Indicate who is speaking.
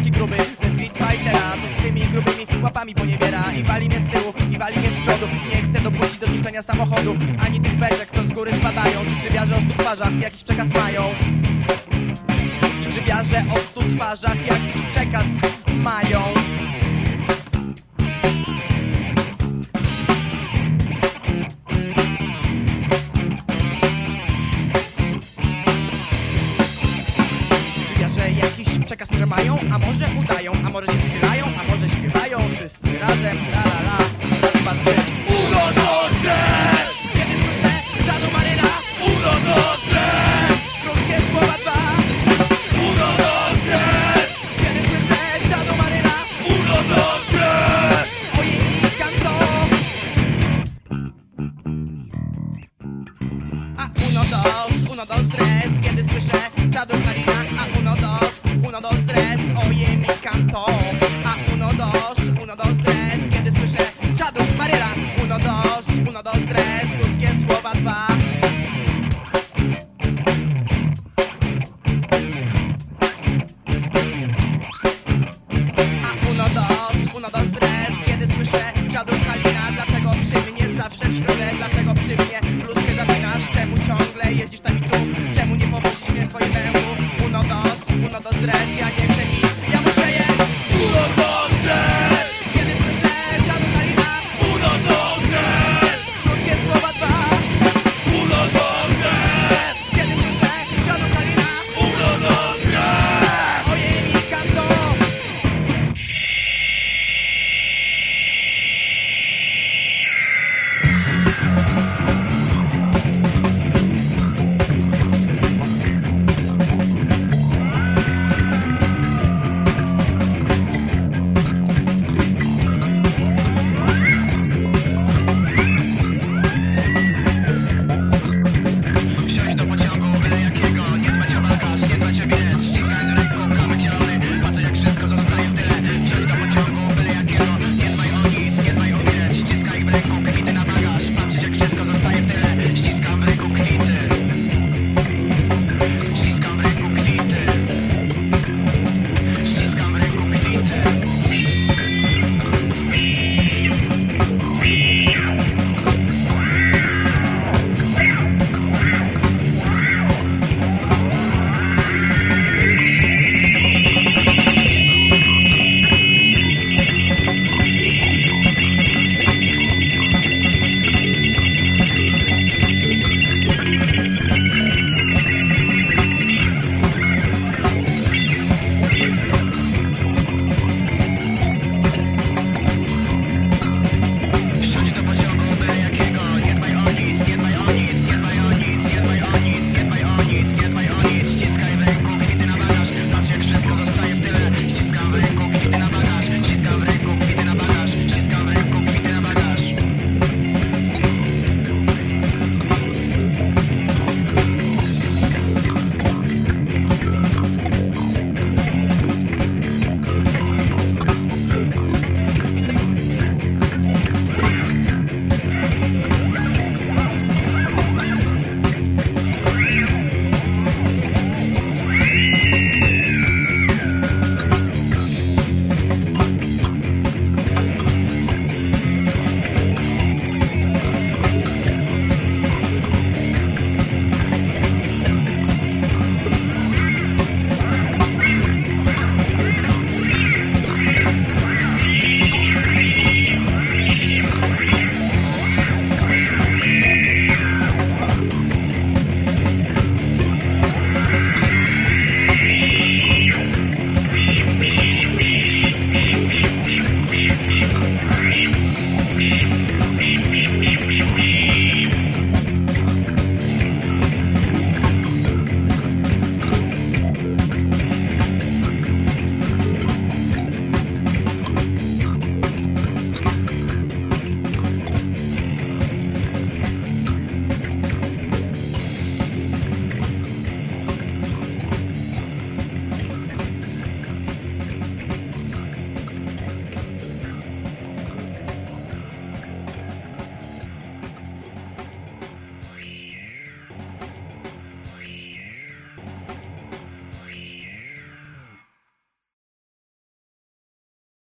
Speaker 1: Taki gruby ze Street Fightera To swymi grubymi łapami poniebiera I wali mnie z tyłu, i wali mnie z przodu. Nie chcę dopuścić do zniszczenia samochodu Ani tych beczek, co z góry spadają. Czy grzybiarze o stu twarzach jakiś przekaz mają? Czy grzybiarze o stu twarzach jakiś przekaz mają może udają A może się wspierają, a może śpiewają Wszyscy razem, la la la. Uno, dos, tres Kiedy słyszę Janu Maryla Uno, dos, tres Krótkie słowa dwa. Uno, dos, tres Kiedy słyszę Janu Maryla Uno, dos, tres Ojej, mi canto A uno, dos, uno, dos, tres. Kiedy słyszę czadu Karina